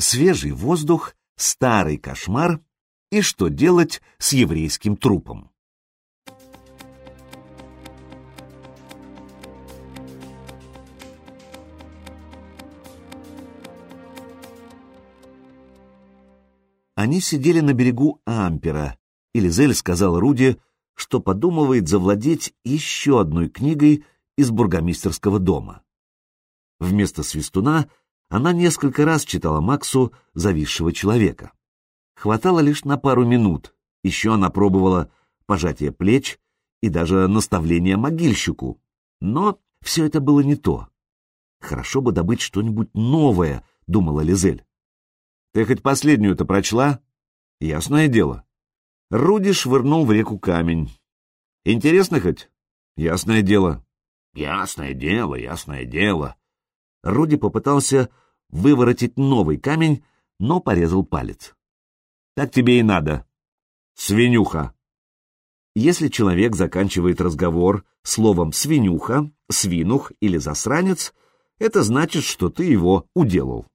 свежий воздух, старый кошмар и что делать с еврейским трупом. Они сидели на берегу Ампера, и Лизель сказал Руди, что подумывает завладеть еще одной книгой из бургомистерского дома. Вместо свистуна она несколько раз читала Максу «Зависшего человека». Хватало лишь на пару минут, еще она пробовала пожатие плеч и даже наставление могильщику, но все это было не то. Хорошо бы добыть что-нибудь новое, думала Лизель. Ты хоть последнюю-то прочла? Ясное дело. Руди швырнул в реку камень. Интересно хоть? Ясное дело. Ясное дело, ясное дело. Руди попытался выворотить новый камень, но порезал палец. Так тебе и надо. Свинюха. Если человек заканчивает разговор словом «свинюха», «свинух» или «засранец», это значит, что ты его уделал.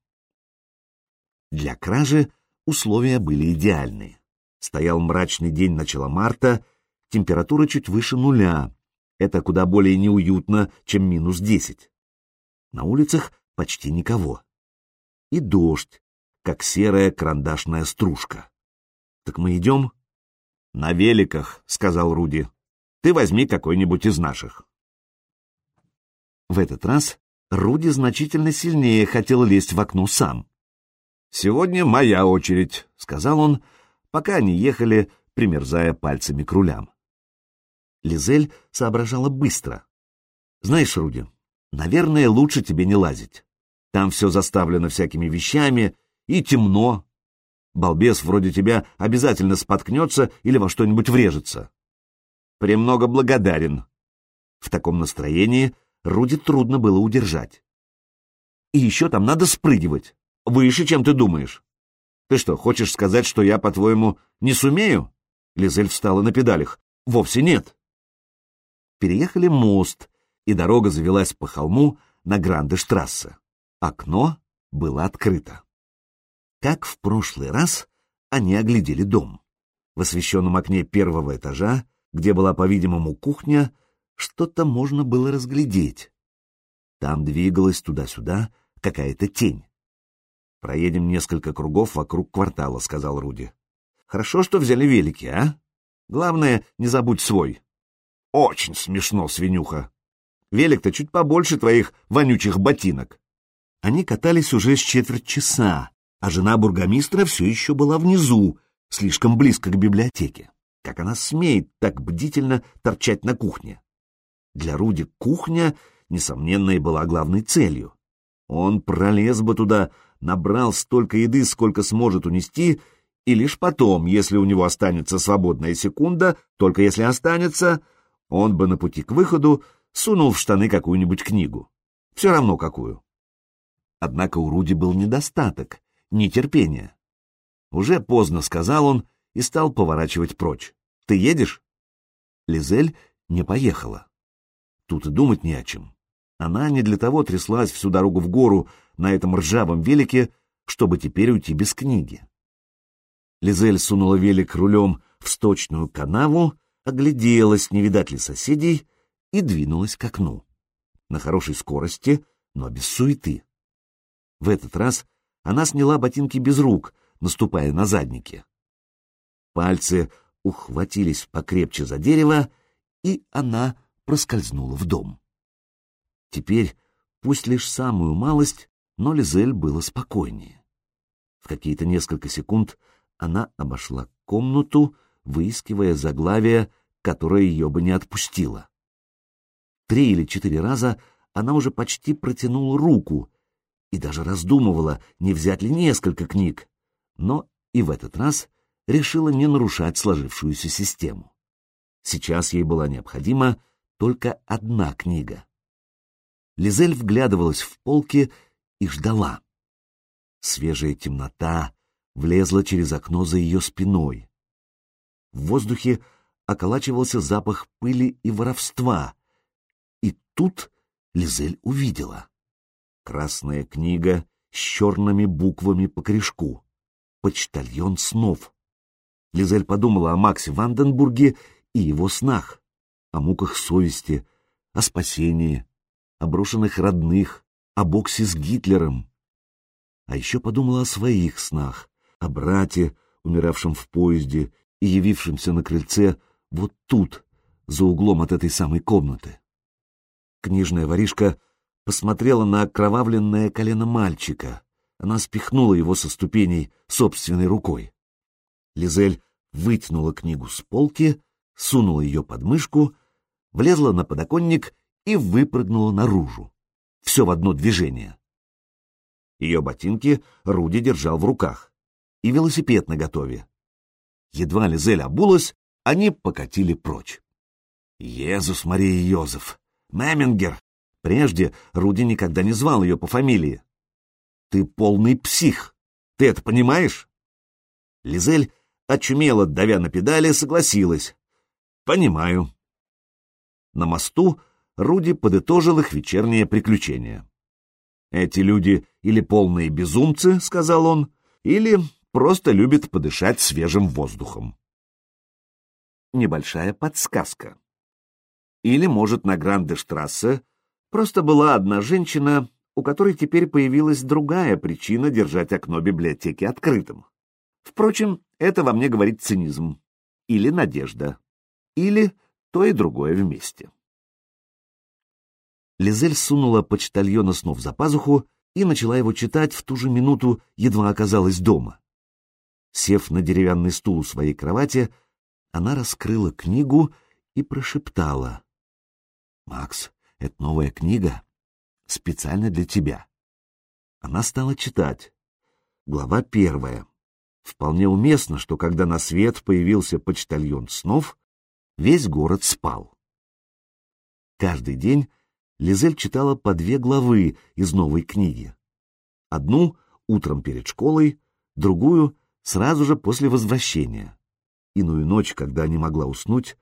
Для кражи условия были идеальные. Стоял мрачный день начала марта, температура чуть выше нуля. Это куда более неуютно, чем минус десять. На улицах почти никого. И дождь, как серая карандашная стружка. Так мы идем? На великах, сказал Руди. Ты возьми какой-нибудь из наших. В этот раз Руди значительно сильнее хотел лезть в окно сам. «Сегодня моя очередь», — сказал он, пока они ехали, примерзая пальцами к рулям. Лизель соображала быстро. «Знаешь, Руди, наверное, лучше тебе не лазить. Там все заставлено всякими вещами и темно. Балбес вроде тебя обязательно споткнется или во что-нибудь врежется. Премного благодарен». В таком настроении Руди трудно было удержать. «И еще там надо спрыгивать. Выше, чем ты думаешь. Ты что, хочешь сказать, что я, по-твоему, не сумею? Лизель встала на педалях. Вовсе нет. Переехали мост, и дорога завелась по холму на Гранде-штрассе. Окно было открыто. Как в прошлый раз, они оглядели дом. В освещенном окне первого этажа, где была, по-видимому, кухня, что-то можно было разглядеть. Там двигалась туда-сюда какая-то тень. «Проедем несколько кругов вокруг квартала», — сказал Руди. «Хорошо, что взяли велики, а? Главное, не забудь свой». «Очень смешно, свинюха. Велик-то чуть побольше твоих вонючих ботинок». Они катались уже с четверть часа, а жена бургомистра все еще была внизу, слишком близко к библиотеке. Как она смеет так бдительно торчать на кухне? Для Руди кухня, несомненно, и была главной целью. Он пролез бы туда, набрал столько еды, сколько сможет унести, и лишь потом, если у него останется свободная секунда, только если останется, он бы на пути к выходу сунул в штаны какую-нибудь книгу. Все равно какую. Однако у Руди был недостаток, нетерпение. Уже поздно, сказал он, и стал поворачивать прочь. Ты едешь? Лизель не поехала. Тут и думать не о чем. Она не для того тряслась всю дорогу в гору на этом ржавом велике, чтобы теперь уйти без книги. Лизель сунула велик рулем в сточную канаву, огляделась, не видать ли соседей, и двинулась к окну. На хорошей скорости, но без суеты. В этот раз она сняла ботинки без рук, наступая на задники. Пальцы ухватились покрепче за дерево, и она проскользнула в дом. Теперь, пусть лишь самую малость, но Лизель было спокойнее. В какие-то несколько секунд она обошла комнату, выискивая заглавие, которое ее бы не отпустило. Три или четыре раза она уже почти протянула руку и даже раздумывала, не взять ли несколько книг, но и в этот раз решила не нарушать сложившуюся систему. Сейчас ей была необходима только одна книга. Лизель вглядывалась в полки и ждала. Свежая темнота влезла через окно за ее спиной. В воздухе околачивался запах пыли и воровства. Тут Лизель увидела. Красная книга с черными буквами по корешку. «Почтальон снов». Лизель подумала о Максе Ванденбурге и его снах, о муках совести, о спасении, о брошенных родных, о боксе с Гитлером. А еще подумала о своих снах, о брате, умиравшем в поезде и явившемся на крыльце вот тут, за углом от этой самой комнаты. Книжная воришка посмотрела на окровавленное колено мальчика. Она спихнула его со ступеней собственной рукой. Лизель вытянула книгу с полки, сунула ее под мышку, влезла на подоконник и выпрыгнула наружу. Все в одно движение. Ее ботинки Руди держал в руках. И велосипед наготове. Едва Лизель обулась, они покатили прочь. Езус Мария Йозеф! Мемингер! Прежде Руди никогда не звал ее по фамилии. Ты полный псих. Ты это понимаешь? Лизель, очумела, давя на педали, согласилась. Понимаю. На мосту Руди подытожил их вечернее приключение. «Эти люди или полные безумцы, — сказал он, — или просто любят подышать свежим воздухом». Небольшая подсказка. Или, может, на Гранде-штрассе просто была одна женщина, у которой теперь появилась другая причина держать окно библиотеки открытым. Впрочем, это во мне говорит цинизм. Или надежда. Или то и другое вместе. Лизель сунула почтальона снов за пазуху и начала его читать в ту же минуту, едва оказалась дома. Сев на деревянный стул у своей кровати, она раскрыла книгу и прошептала. «Макс, это новая книга. Специально для тебя». Она стала читать. Глава первая. Вполне уместно, что когда на свет появился почтальон снов, весь город спал. Каждый день Лизель читала по две главы из новой книги. Одну утром перед школой, другую сразу же после возвращения. Иную ночь, когда не могла уснуть,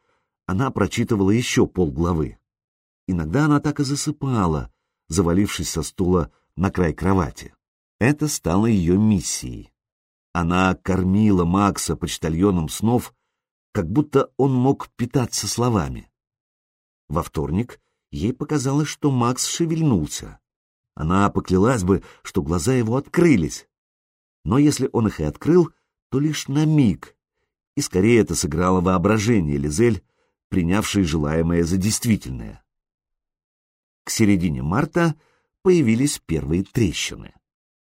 она прочитывала еще полглавы. Иногда она так и засыпала, завалившись со стула на край кровати. Это стало ее миссией. Она кормила Макса почтальоном снов, как будто он мог питаться словами. Во вторник Ей показалось, что Макс шевельнулся. Она поклялась бы, что глаза его открылись. Но если он их и открыл, то лишь на миг. И скорее это сыграло воображение Лизель, принявшей желаемое за действительное. К середине марта появились первые трещины.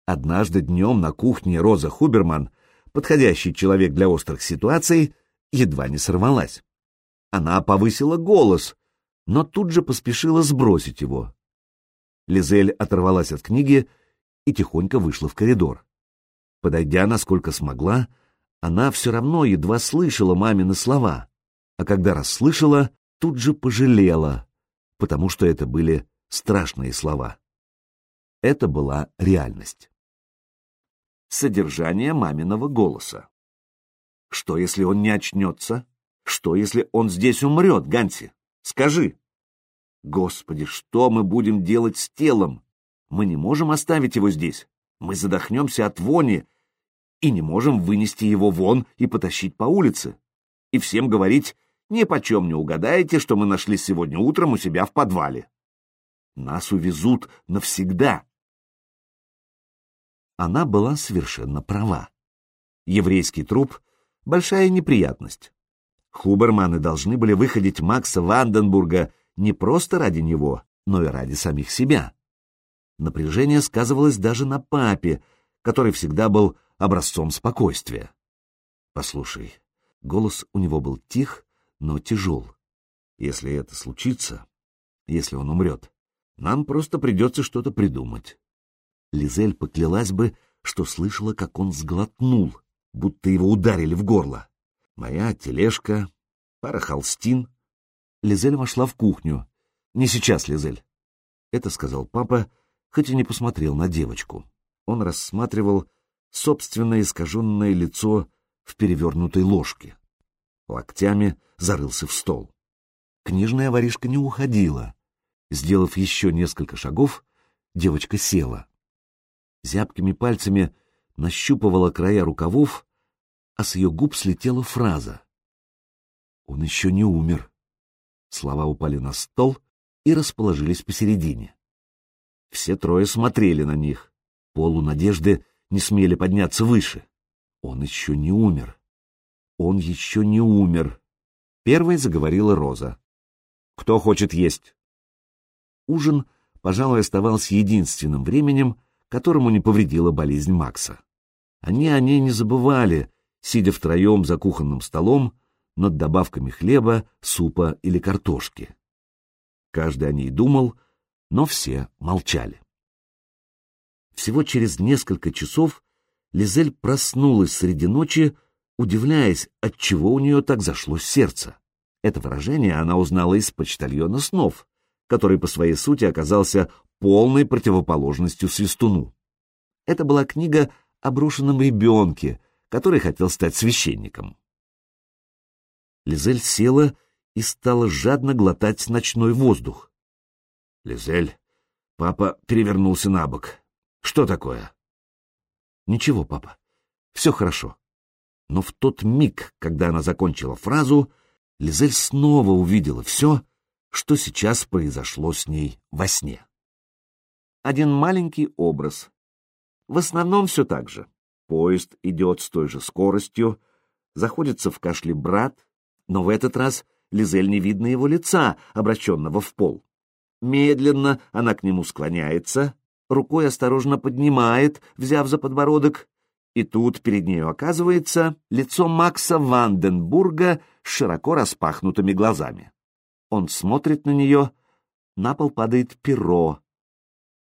Однажды днем на кухне Роза Хуберман, подходящий человек для острых ситуаций, едва не сорвалась. Она повысила голос, но тут же поспешила сбросить его. Лизель оторвалась от книги и тихонько вышла в коридор. Подойдя, насколько смогла, она все равно едва слышала мамины слова, а когда расслышала, тут же пожалела, потому что это были страшные слова. Это была реальность. Содержание маминого голоса. Что, если он не очнется? Что, если он здесь умрет, Ганси? Скажи. Господи, что мы будем делать с телом? Мы не можем оставить его здесь. Мы задохнемся от вони и не можем вынести его вон и потащить по улице. И всем говорить, ни почем не угадаете, что мы нашли сегодня утром у себя в подвале. Нас увезут навсегда. Она была совершенно права. Еврейский труп — большая неприятность. Хуберманы должны были выходить Макса Ванденбурга не просто ради него, но и ради самих себя. Напряжение сказывалось даже на папе, который всегда был образцом спокойствия. «Послушай, голос у него был тих, но тяжел. Если это случится, если он умрет, нам просто придется что-то придумать». Лизель поклялась бы, что слышала, как он сглотнул, будто его ударили в горло. Моя тележка, пара холстин. Лизель вошла в кухню. «Не сейчас, Лизель». Это сказал папа, хоть и не посмотрел на девочку. Он рассматривал собственное искаженное лицо в перевернутой ложке. Локтями зарылся в стол. Книжная воришка не уходила. Сделав еще несколько шагов, девочка села. Зябкими пальцами нащупывала края рукавов, а с ее губ слетела фраза. «Он еще не умер». Слова упали на стол и расположились посередине. Все трое смотрели на них. Полу надежды не смели подняться выше. Он еще не умер. Он еще не умер. Первой заговорила Роза. «Кто хочет есть?» Ужин, пожалуй, оставался единственным временем, которому не повредила болезнь Макса. Они о ней не забывали, сидя втроем за кухонным столом над добавками хлеба, супа или картошки. Каждый о ней думал, но все молчали. Всего через несколько часов Лизель проснулась среди ночи, удивляясь, отчего у нее так зашло сердце. Это выражение она узнала из почтальона снов, который по своей сути оказался полной противоположностью свистуну. Это была книга о брошенном ребенке, который хотел стать священником. Лизель села и стала жадно глотать ночной воздух. «Лизель, папа перевернулся на бок. Что такое?» «Ничего, папа, все хорошо». Но в тот миг, когда она закончила фразу, Лизель снова увидела все, что сейчас произошло с ней во сне. Один маленький образ. В основном все так же. Поезд идет с той же скоростью, заходится в кашле брат, но в этот раз Лизель не видно его лица, обращенного в пол. Медленно она к нему склоняется, рукой осторожно поднимает, взяв за подбородок, и тут перед нею оказывается лицо Макса Ванденбурга с широко распахнутыми глазами. Он смотрит на нее, на пол падает перо.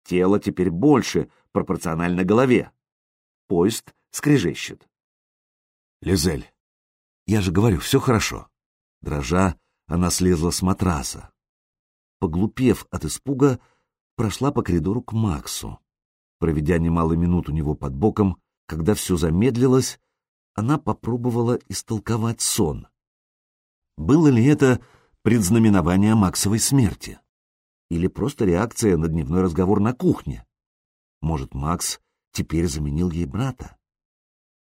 Тело теперь больше, пропорционально голове. Поезд скрежещет. «Лизель, я же говорю, все хорошо». Дрожа, она слезла с матраса. Поглупев от испуга, прошла по коридору к Максу. Проведя немало минут у него под боком, когда все замедлилось, она попробовала истолковать сон. Было ли это предзнаменование Максовой смерти? Или просто реакция на дневной разговор на кухне? Может, Макс теперь заменил ей брата?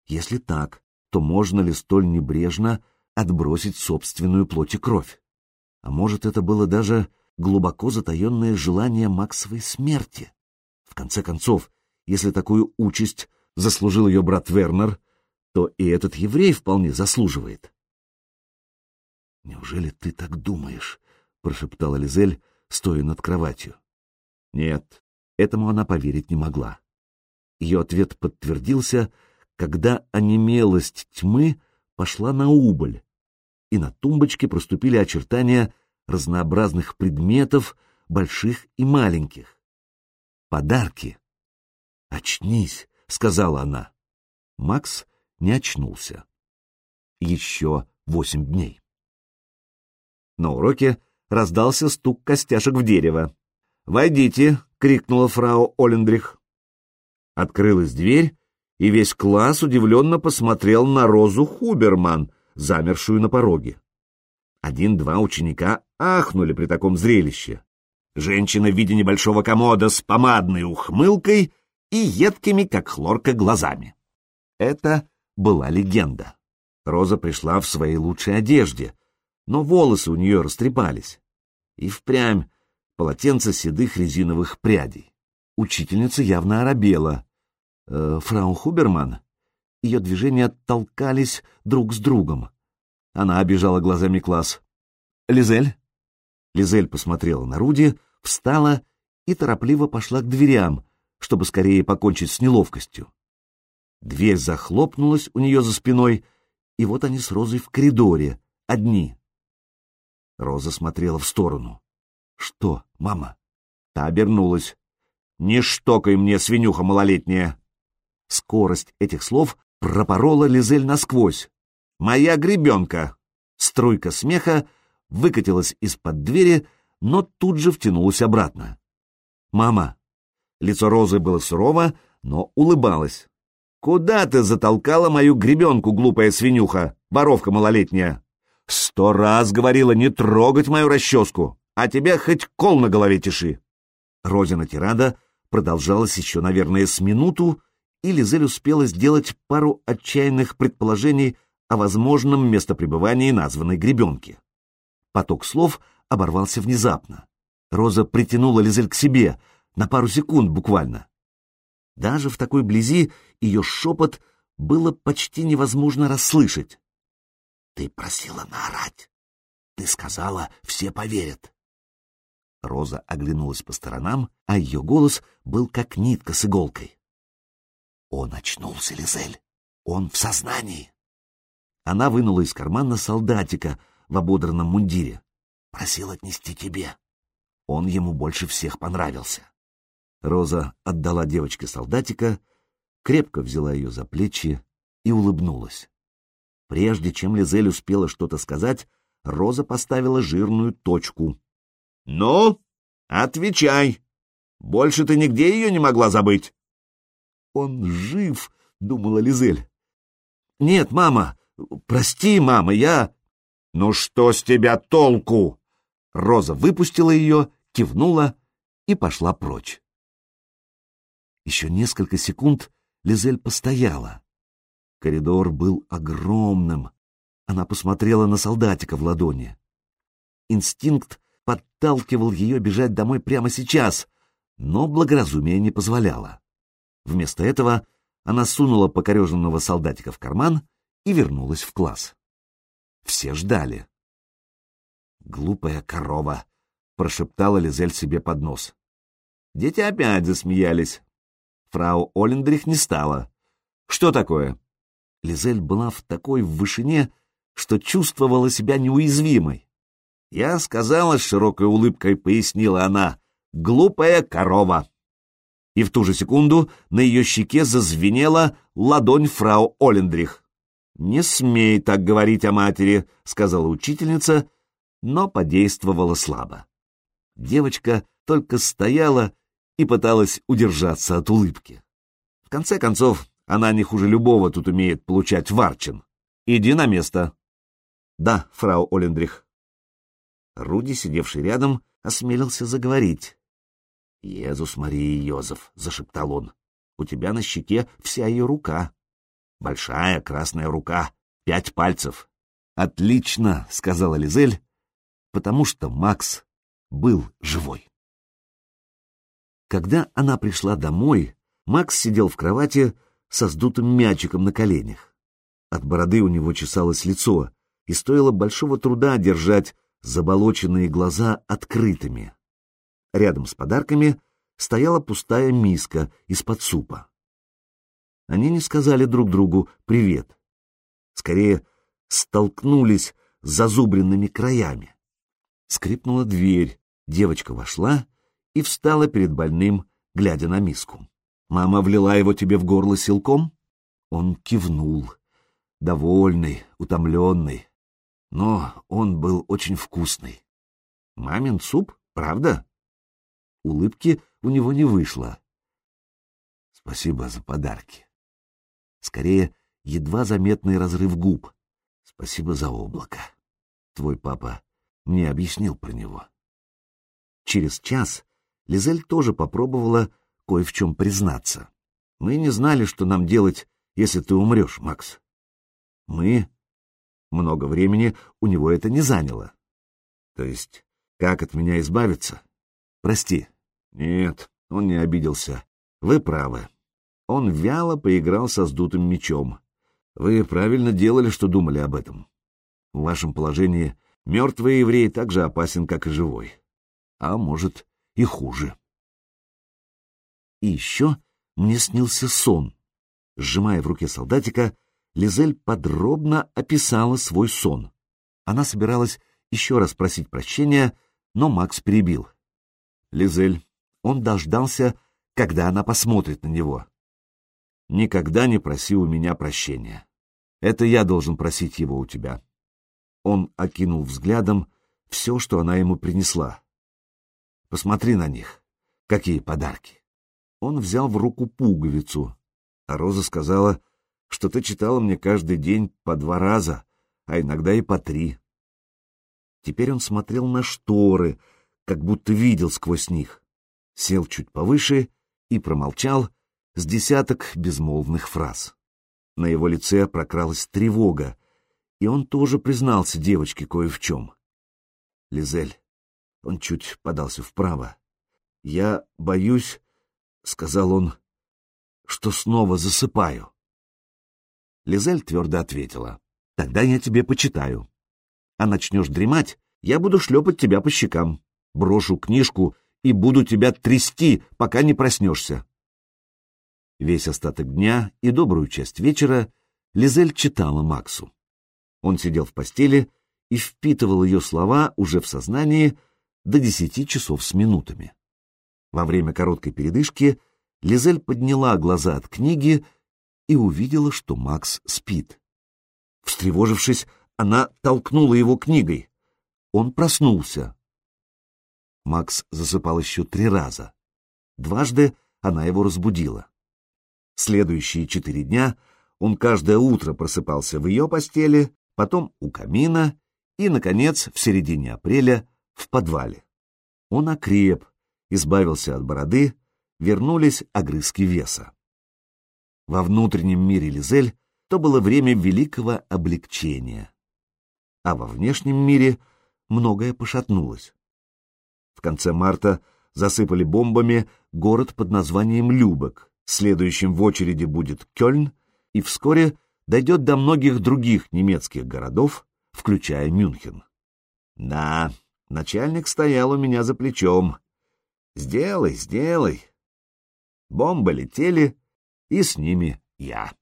Если так, то можно ли столь небрежно отбросить собственную плоть и кровь? А может, это было даже глубоко затаенное желание Максовой смерти? В конце концов, если такую участь заслужил ее брат Вернер, то и этот еврей вполне заслуживает. «Неужели ты так думаешь?» — прошептала Лизель, стоя над кроватью. Нет, этому она поверить не могла. Ее ответ подтвердился, когда онемелость тьмы пошла на убыль, и на тумбочке проступили очертания разнообразных предметов, больших и маленьких. Подарки. «Очнись», — сказала она. Макс не очнулся. Еще восемь дней. На уроке раздался стук костяшек в дерево. «Войдите!» — крикнула фрау Олендрих. Открылась дверь, и весь класс удивленно посмотрел на Розу Хуберман, замершую на пороге. Один-два ученика ахнули при таком зрелище. Женщина в виде небольшого комода с помадной ухмылкой и едкими, как хлорка, глазами. Это была легенда. Роза пришла в своей лучшей одежде, но волосы у нее растрепались. И впрямь полотенце седых резиновых прядей. Учительница явно оробела. Э, фрау Хуберман. Ее движения толкались друг с другом. Она обижала глазами класс. «Лизель?» Лизель посмотрела на Руди, встала и торопливо пошла к дверям, чтобы скорее покончить с неловкостью. Дверь захлопнулась у нее за спиной, и вот они с Розой в коридоре, одни. Роза смотрела в сторону. «Что, мама?» Та обернулась. «Не штокай мне, свинюха малолетняя!» Скорость этих слов пропорола Лизель насквозь. «Моя гребенка!» Струйка смеха выкатилась из-под двери, но тут же втянулась обратно. «Мама!» Лицо Розы было сурово, но улыбалось. «Куда ты затолкала мою гребенку, глупая свинюха, воровка малолетняя?» Сто раз говорила не трогать мою расческу, а тебе хоть кол на голове тиши. Розина тирада продолжалось еще, наверное, с минуту, и Лизель успела сделать пару отчаянных предположений о возможном местопребывании названной гребенки. Поток слов оборвался внезапно. Роза притянула Лизель к себе, на пару секунд буквально. Даже в такой близи ее шепот было почти невозможно расслышать. «Ты просила наорать. Ты сказала, все поверят». Роза оглянулась по сторонам, а ее голос был как нитка с иголкой. «Он очнулся, Лизель. Он в сознании». Она вынула из кармана солдатика в ободранном мундире. Просил отнести тебе. Он ему больше всех понравился. Роза отдала девочке солдатика, крепко взяла ее за плечи и улыбнулась. Прежде чем Лизель успела что-то сказать, Роза поставила жирную точку. — Ну, отвечай! Больше ты нигде ее не могла забыть? — Он жив, — думала Лизель. — Нет, мама, прости, мама, я... — Ну что с тебя толку? Роза выпустила ее, кивнула и пошла прочь. Еще несколько секунд Лизель постояла. Коридор был огромным. Она посмотрела на солдатика в ладони. Инстинкт подталкивал ее бежать домой прямо сейчас, но благоразумие не позволяло. Вместо этого она сунула покореженного солдатика в карман и вернулась в класс. Все ждали. «Глупая корова!» — прошептала Лизель себе под нос. Дети опять засмеялись. Фрау Олендрих не стала. «Что такое?» Лизель была в такой вышине, что чувствовала себя неуязвимой. «Я сказала с широкой улыбкой», — пояснила она, — «глупая корова». И в ту же секунду на ее щеке зазвенела ладонь фрау Олендрих. «Не смей так говорить о матери», — сказала учительница, но подействовала слабо. Девочка только стояла и пыталась удержаться от улыбки. В конце концов, она не хуже любого тут умеет получать варчин. Иди на место. Да, фрау Олендрих. Руди, сидевший рядом, осмелился заговорить. «Езус Мария Йозеф», — зашептал он, — «у тебя на щеке вся ее рука. Большая красная рука, пять пальцев». «Отлично», — сказала Лизель, потому что Макс был живой. Когда она пришла домой, Макс сидел в кровати со сдутым мячиком на коленях. От бороды у него чесалось лицо, и стоило большого труда держать заболоченные глаза открытыми. Рядом с подарками стояла пустая миска из-под супа. Они не сказали друг другу «привет». Скорее, столкнулись с зазубренными краями. Скрипнула дверь, девочка вошла и встала перед больным, глядя на миску. «Мама влила его тебе в горло силком?» Он кивнул, довольный, утомленный. Но он был очень вкусный. «Мамин суп, правда?» Улыбки у него не вышло. «Спасибо за подарки». Скорее, едва заметный разрыв губ. «Спасибо за облако. Твой папа мне объяснил про него. Через час Лизель тоже попробовала кое в чем признаться. Мы не знали, что нам делать, если ты умрешь, Макс. Мы... Много времени у него это не заняло. То есть, как от меня избавиться? Прости. Нет, он не обиделся. Вы правы. Он вяло поиграл со сдутым мечом. Вы правильно делали, что думали об этом. В вашем положении Мертвый еврей так же опасен, как и живой. А может, и хуже. И еще мне снился сон. Сжимая в руке солдатика, Лизель подробно описала свой сон. Она собиралась еще раз просить прощения, но Макс перебил. Лизель, он дождался, когда она посмотрит на него. Никогда не проси у меня прощения. Это я должен просить его у тебя. Он окинул взглядом все, что она ему принесла. «Посмотри на них. Какие подарки!» Он взял в руку пуговицу, а Роза сказала, что ты читала мне каждый день по два раза, а иногда и по три. Теперь он смотрел на шторы, как будто видел сквозь них, сел чуть повыше и промолчал с десяток безмолвных фраз. На его лице прокралась тревога, и он тоже признался девочке кое в чем. Лизель, он чуть подался вправо. «Я боюсь», — сказал он, — «что снова засыпаю». Лизель твердо ответила. «Тогда я тебе почитаю. А начнешь дремать, я буду шлепать тебя по щекам, брошу книжку и буду тебя трясти, пока не проснешься». Весь остаток дня и добрую часть вечера Лизель читала Максу. Он сидел в постели и впитывал ее слова уже в сознании до десяти часов с минутами. Во время короткой передышки Лизель подняла глаза от книги и увидела, что Макс спит. Встревожившись, она толкнула его книгой. Он проснулся. Макс засыпал еще три раза. Дважды она его разбудила. Следующие четыре дня он каждое утро просыпался в ее постели, потом у камина и, наконец, в середине апреля в подвале. Он окреп, избавился от бороды, вернулись огрызки веса. Во внутреннем мире Лизель то было время великого облегчения. А во внешнем мире многое пошатнулось. В конце марта засыпали бомбами город под названием Любек, следующим в очереди будет Кёльн, и вскоре дойдет до многих других немецких городов, включая Мюнхен. Да, начальник стоял у меня за плечом. Сделай, сделай. Бомбы летели, и с ними я.